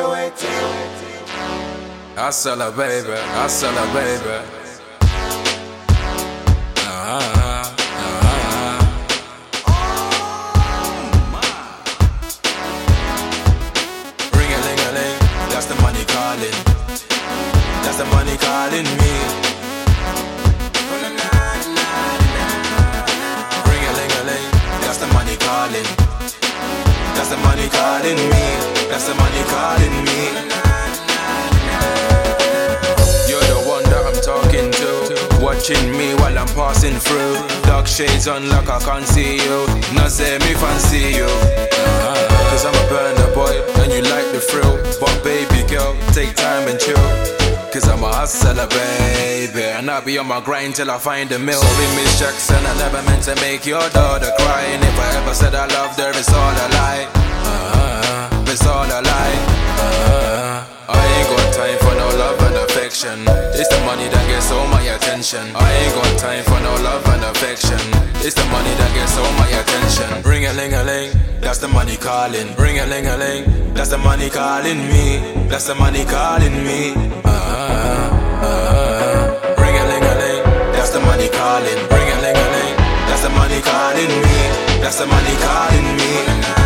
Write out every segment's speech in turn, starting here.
I sell a baby, I sell a baby. Uh-huh, uh-huh. Ring a ling a ling, that's the money calling. That's the money calling me. Ring a ling a ling, that's the money calling. That's the money calling me. That's the money calling me. You're the one that I'm talking to. Watching me while I'm passing through. Dark shades on like I can't see you. Not say me fancy you. Cause I'm a Burna Boy and you like the thrill. But baby girl, take time and chill. Cause I'm a hustler, baby. And I'll be on my grind till I find a mill. Sorry, Miss Jackson, I never meant to make your daughter cry. And if I ever said I loved her, it's all a lie. It's the money that gets all my attention. I ain't got time for no love and affection. It's the money that gets all my attention. Ring a ling a ling, that's the money calling. Ring a ling a ling, that's the money calling me. That's the money calling me. Uh-huh, uh-huh. Ring a ling a ling, that's the money calling. Ring a ling a ling, that's the money calling me. That's the money calling me.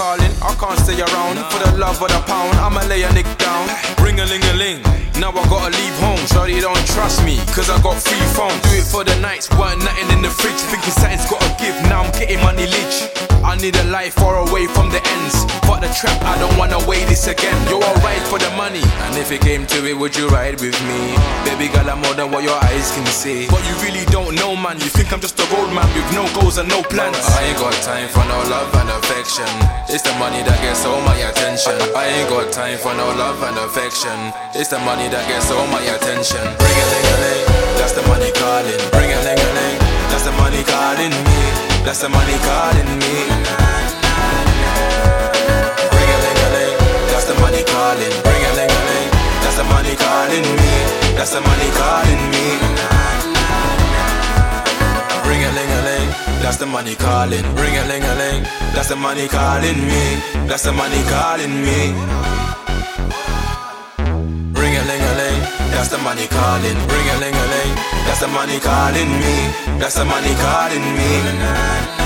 Calling, I can't stay around. For the love of the pound, I'ma lay a nick down. Ring a ling a ling, now I gotta leave home. Shorty don't trust me, cause I got free phone. Do it for the nights, weren't nothing in the fridge. Thinking something's gotta give, now I'm getting money leech. I need a life far away from the ends. Fuck the trap, I don't wanna weigh this again. Yo, I'll ride for the money. And if it came to it, would you ride with me? Baby girl, I'm more than what your eyes can see. But you really don't know, man. You think I'm just a road man with no goals and no plans. I ain't got time for no love and affection. It's the money that gets all my attention. I ain't got time for no love and affection. It's the money that gets all my attention. Ring a ling a ling, that's the money calling. Ring a ling a ling, that's the money calling me. That's the money calling me. Ring a ling a ling, that's the money calling. Ring a ling a ling, that's the money calling me. That's the money calling me. The money calling. Ring a ling a ling, that's the money calling me. That's the money calling me. Ring a ling a ling, that's the money calling. Ring a ling a ling, that's the money calling me. That's the money calling me.